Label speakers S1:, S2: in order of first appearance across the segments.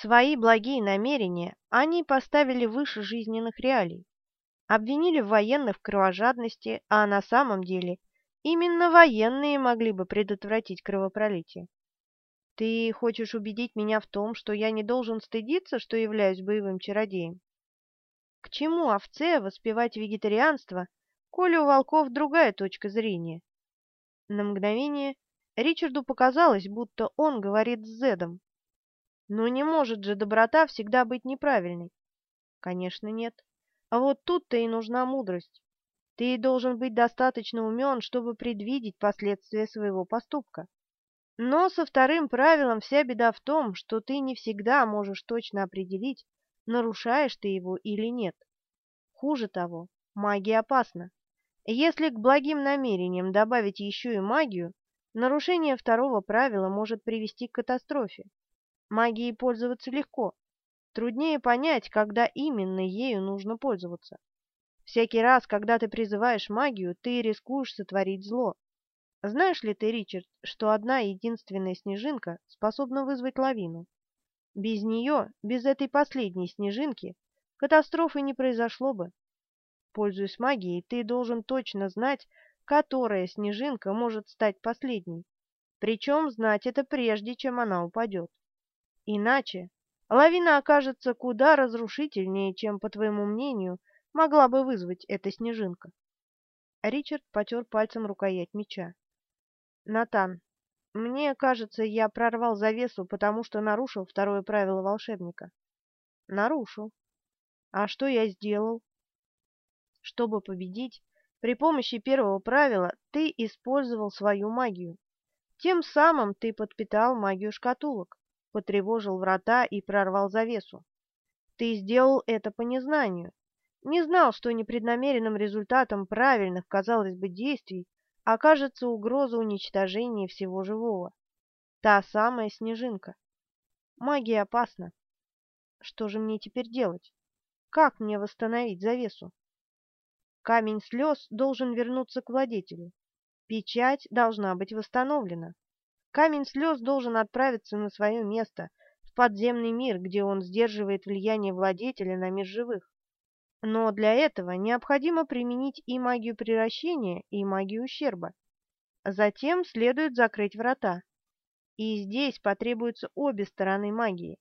S1: Свои благие намерения они поставили выше жизненных реалий, обвинили военных в кровожадности, а на самом деле именно военные могли бы предотвратить кровопролитие. Ты хочешь убедить меня в том, что я не должен стыдиться, что являюсь боевым чародеем? К чему овце воспевать вегетарианство, коли у волков другая точка зрения? На мгновение Ричарду показалось, будто он говорит с Зедом. Но не может же доброта всегда быть неправильной? Конечно, нет. А вот тут-то и нужна мудрость. Ты должен быть достаточно умен, чтобы предвидеть последствия своего поступка. Но со вторым правилом вся беда в том, что ты не всегда можешь точно определить, нарушаешь ты его или нет. Хуже того, магия опасна. Если к благим намерениям добавить еще и магию, нарушение второго правила может привести к катастрофе. Магией пользоваться легко. Труднее понять, когда именно ею нужно пользоваться. Всякий раз, когда ты призываешь магию, ты рискуешь сотворить зло. Знаешь ли ты, Ричард, что одна единственная снежинка способна вызвать лавину? Без нее, без этой последней снежинки, катастрофы не произошло бы. Пользуясь магией, ты должен точно знать, которая снежинка может стать последней. Причем знать это прежде, чем она упадет. Иначе лавина окажется куда разрушительнее, чем, по твоему мнению, могла бы вызвать эта снежинка. Ричард потер пальцем рукоять меча. Натан, мне кажется, я прорвал завесу, потому что нарушил второе правило волшебника. Нарушил. А что я сделал? Чтобы победить, при помощи первого правила ты использовал свою магию. Тем самым ты подпитал магию шкатулок, потревожил врата и прорвал завесу. Ты сделал это по незнанию. Не знал, что непреднамеренным результатом правильных, казалось бы, действий окажется угроза уничтожения всего живого. Та самая снежинка. Магия опасна. Что же мне теперь делать? Как мне восстановить завесу? Камень слез должен вернуться к владетелю. Печать должна быть восстановлена. Камень слез должен отправиться на свое место, в подземный мир, где он сдерживает влияние владетеля на мир живых. Но для этого необходимо применить и магию превращения, и магию ущерба. Затем следует закрыть врата. И здесь потребуются обе стороны магии.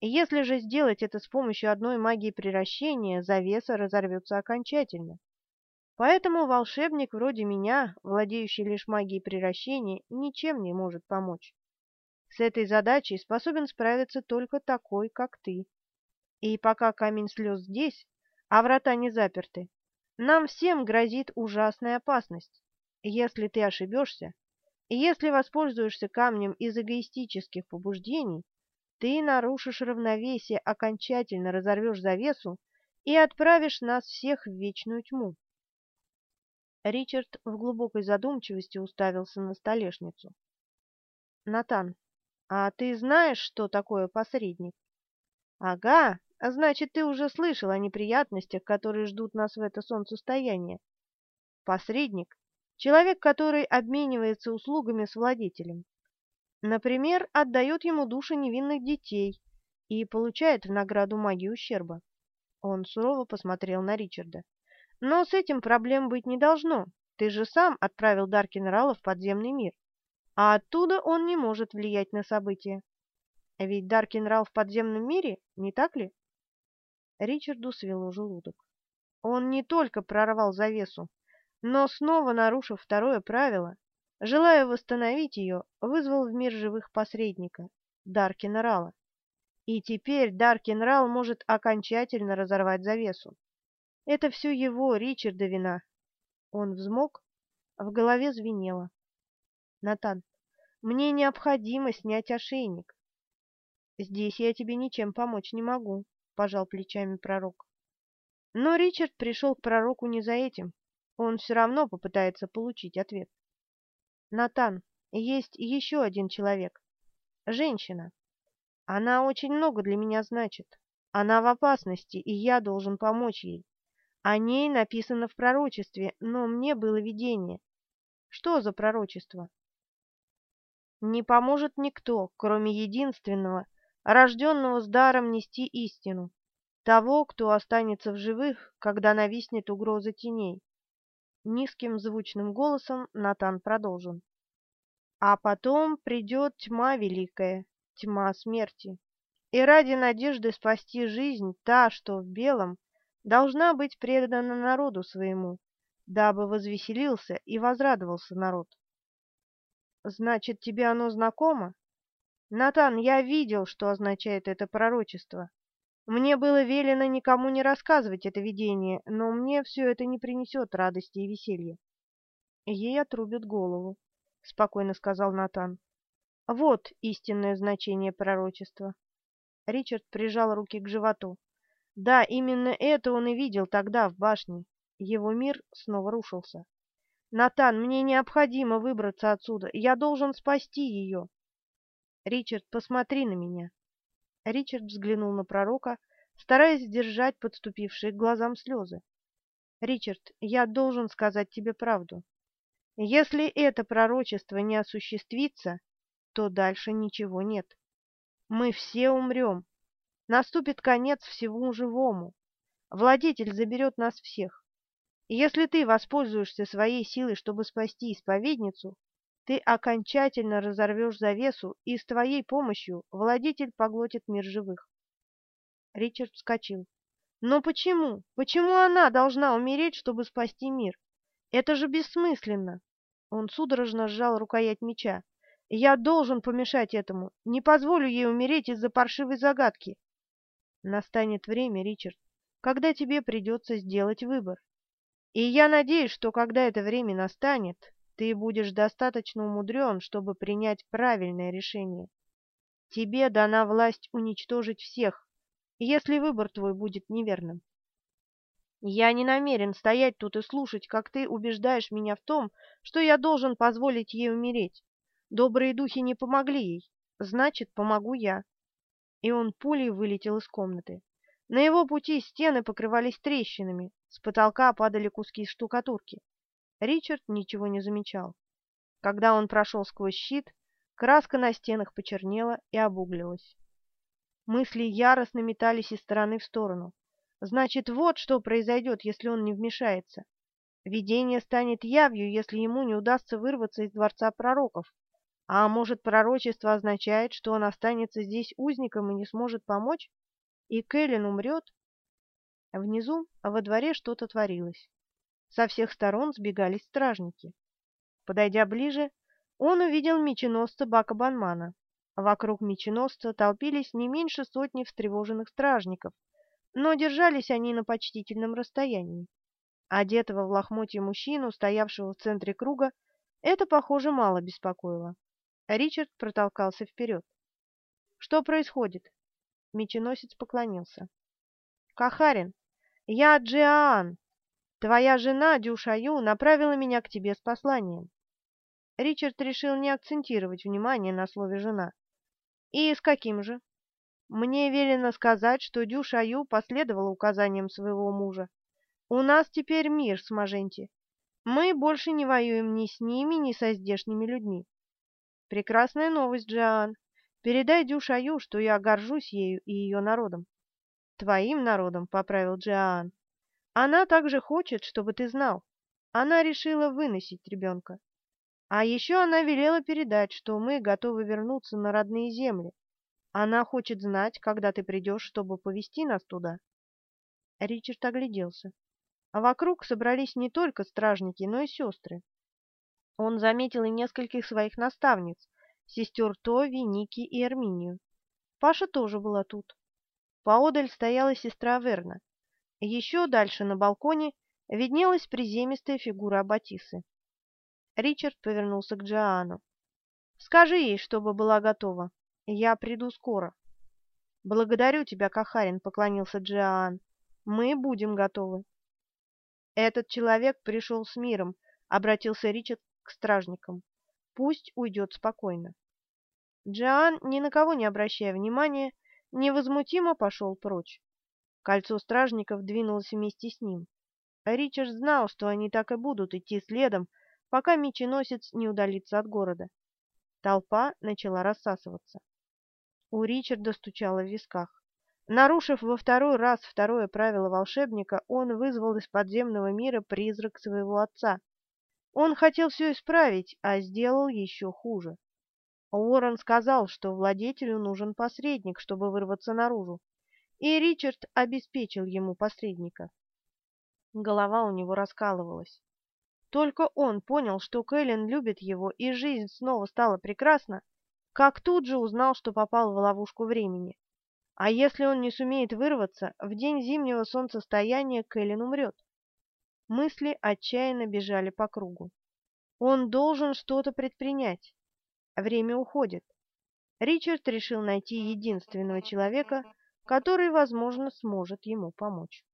S1: Если же сделать это с помощью одной магии превращения, завеса разорвется окончательно. Поэтому волшебник вроде меня, владеющий лишь магией превращения, ничем не может помочь. С этой задачей способен справиться только такой, как ты. И пока камень слез здесь, а врата не заперты, нам всем грозит ужасная опасность. Если ты ошибешься, если воспользуешься камнем из эгоистических побуждений, ты нарушишь равновесие, окончательно разорвешь завесу и отправишь нас всех в вечную тьму. Ричард в глубокой задумчивости уставился на столешницу. «Натан, а ты знаешь, что такое посредник?» «Ага, значит, ты уже слышал о неприятностях, которые ждут нас в это солнцестояние. Посредник — человек, который обменивается услугами с владетелем. Например, отдает ему души невинных детей и получает в награду магию ущерба. Он сурово посмотрел на Ричарда. Но с этим проблем быть не должно. Ты же сам отправил Даркинрала в подземный мир, а оттуда он не может влиять на события. Ведь Даркинрал в подземном мире, не так ли? Ричарду свело желудок. Он не только прорвал завесу, но снова, нарушив второе правило, желая восстановить ее, вызвал в мир живых посредника, Даркина Рала. И теперь Даркин Рал может окончательно разорвать завесу. Это все его, Ричарда, вина. Он взмок, а в голове звенело. Натан, мне необходимо снять ошейник. Здесь я тебе ничем помочь не могу пожал плечами пророк. Но Ричард пришел к пророку не за этим. Он все равно попытается получить ответ. Натан, есть еще один человек. Женщина. Она очень много для меня значит. Она в опасности, и я должен помочь ей. О ней написано в пророчестве, но мне было видение. Что за пророчество? Не поможет никто, кроме единственного, рожденного с даром нести истину, того, кто останется в живых, когда нависнет угроза теней. Низким звучным голосом Натан продолжил. А потом придет тьма великая, тьма смерти. И ради надежды спасти жизнь, та, что в белом, должна быть предана народу своему, дабы возвеселился и возрадовался народ. Значит, тебе оно знакомо? Натан, я видел, что означает это пророчество. Мне было велено никому не рассказывать это видение, но мне все это не принесет радости и веселья. Ей отрубят голову, — спокойно сказал Натан. Вот истинное значение пророчества. Ричард прижал руки к животу. Да, именно это он и видел тогда в башне. Его мир снова рушился. «Натан, мне необходимо выбраться отсюда. Я должен спасти ее». «Ричард, посмотри на меня». Ричард взглянул на пророка, стараясь сдержать подступившие к глазам слезы. «Ричард, я должен сказать тебе правду. Если это пророчество не осуществится, то дальше ничего нет. Мы все умрем. Наступит конец всему живому. Владетель заберет нас всех. Если ты воспользуешься своей силой, чтобы спасти исповедницу, ты окончательно разорвешь завесу, и с твоей помощью владетель поглотит мир живых. Ричард вскочил. Но почему? Почему она должна умереть, чтобы спасти мир? Это же бессмысленно. Он судорожно сжал рукоять меча. Я должен помешать этому. Не позволю ей умереть из-за паршивой загадки. Настанет время, Ричард, когда тебе придется сделать выбор. И я надеюсь, что когда это время настанет, ты будешь достаточно умудрен, чтобы принять правильное решение. Тебе дана власть уничтожить всех, если выбор твой будет неверным. Я не намерен стоять тут и слушать, как ты убеждаешь меня в том, что я должен позволить ей умереть. Добрые духи не помогли ей, значит, помогу я. И он пулей вылетел из комнаты. На его пути стены покрывались трещинами, с потолка падали куски штукатурки. Ричард ничего не замечал. Когда он прошел сквозь щит, краска на стенах почернела и обуглилась. Мысли яростно метались из стороны в сторону. Значит, вот что произойдет, если он не вмешается. Видение станет явью, если ему не удастся вырваться из дворца пророков. А может, пророчество означает, что он останется здесь узником и не сможет помочь? И Кэлен умрет? Внизу, во дворе, что-то творилось. Со всех сторон сбегались стражники. Подойдя ближе, он увидел меченосца Бака Банмана. Вокруг меченосца толпились не меньше сотни встревоженных стражников, но держались они на почтительном расстоянии. Одетого в лохмотье мужчину, стоявшего в центре круга, это, похоже, мало беспокоило. Ричард протолкался вперед. «Что происходит?» Меченосец поклонился. «Кахарин, я Джиаан. Твоя жена, Дюшаю, направила меня к тебе с посланием». Ричард решил не акцентировать внимание на слове «жена». «И с каким же?» «Мне велено сказать, что Дюшаю последовала указаниям своего мужа. У нас теперь мир с Маженти. Мы больше не воюем ни с ними, ни со здешними людьми. Прекрасная новость, Джоан. Передай Дюшаю, что я горжусь ею и ее народом. Твоим народом, — поправил Джоан. Она также хочет, чтобы ты знал. Она решила выносить ребенка. А еще она велела передать, что мы готовы вернуться на родные земли. Она хочет знать, когда ты придешь, чтобы повести нас туда. Ричард огляделся. А вокруг собрались не только стражники, но и сестры. Он заметил и нескольких своих наставниц, сестер Тови, Ники и Арминию. Паша тоже была тут. Поодаль стояла сестра Верна. Еще дальше на балконе виднелась приземистая фигура Аббатисы. Ричард повернулся к Джоану. «Скажи ей, чтобы была готова. Я приду скоро». «Благодарю тебя, Кахарин», — поклонился Джоан. «Мы будем готовы». «Этот человек пришел с миром», — обратился Ричард к стражникам. Пусть уйдет спокойно. Джоан, ни на кого не обращая внимания, невозмутимо пошел прочь. Кольцо стражников двинулось вместе с ним. Ричард знал, что они так и будут идти следом, пока меченосец не удалится от города. Толпа начала рассасываться. У Ричарда стучало в висках. Нарушив во второй раз второе правило волшебника, он вызвал из подземного мира призрак своего отца. Он хотел все исправить, а сделал еще хуже. Уоррен сказал, что владетелю нужен посредник, чтобы вырваться наружу, и Ричард обеспечил ему посредника. Голова у него раскалывалась. Только он понял, что Кэлен любит его, и жизнь снова стала прекрасна, как тут же узнал, что попал в ловушку времени. А если он не сумеет вырваться, в день зимнего солнцестояния Кэлен умрет. Мысли отчаянно бежали по кругу. Он должен что-то предпринять. Время уходит. Ричард решил найти единственного человека, который, возможно, сможет ему помочь.